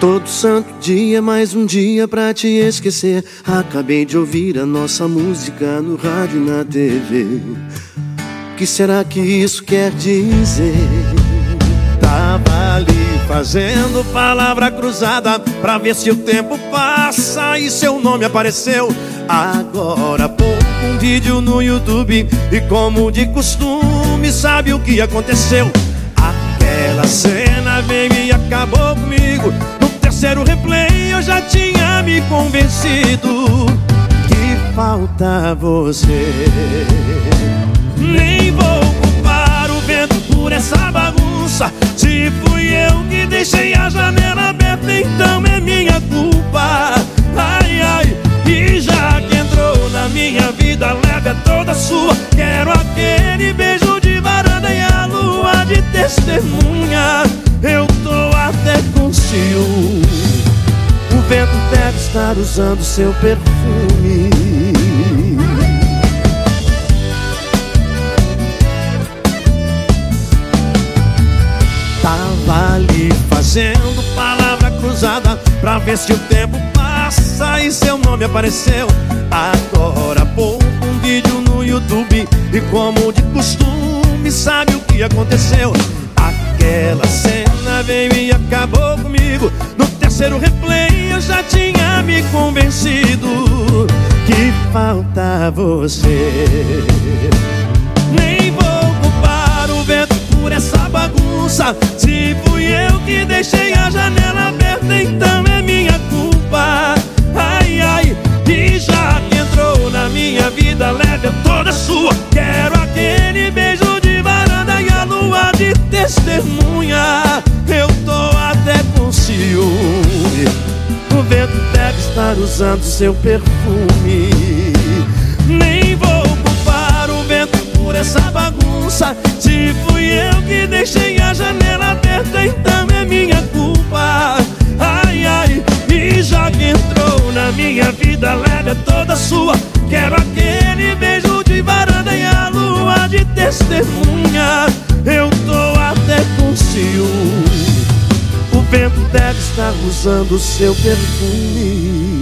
Todo santo dia, mais um dia pra te esquecer. Acabei de ouvir a nossa música no rádio e na TV. O que será que isso quer dizer? Tava ali fazendo palavra cruzada pra ver se o tempo passa e seu nome apareceu. Agora há pouco um vídeo no YouTube e como de costume sabe o que aconteceu? Aquela cena veio e acabou comigo terceiro replay eu já tinha me convencido Que falta você. Nem vou culpar o vento por essa bagunça. Se fui eu que deixei a janela aberta Então é minha culpa. Ai, ai, e já que entrou na minha vida Leve toda sua. Quero aquele beijo de varanda e a lua de testemunha vento deve estar usando seu perfume. Tava ali fazendo palavra cruzada Pra ver se o tempo passa e seu nome apareceu. Agora pouco um vídeo no YouTube E como de costume sabe o que aconteceu? Aquela cena veio e acabou comigo No terceiro replay eu já tinha me convencido que falta você. Nem vou culpar o vento por essa bagunça. Se fui eu que deixei a janela aberta, então estar usando seu perfume. Nem vou culpar o vento por essa bagunça. Se fui eu que deixei a janela aberta Então é minha culpa. Ai, ai, e já que entrou na minha vida Leve toda sua. Quero aquele beijo de varanda e a lua de testemunha. Eu tô até com ciúme. Vento deve estar usando seu perfume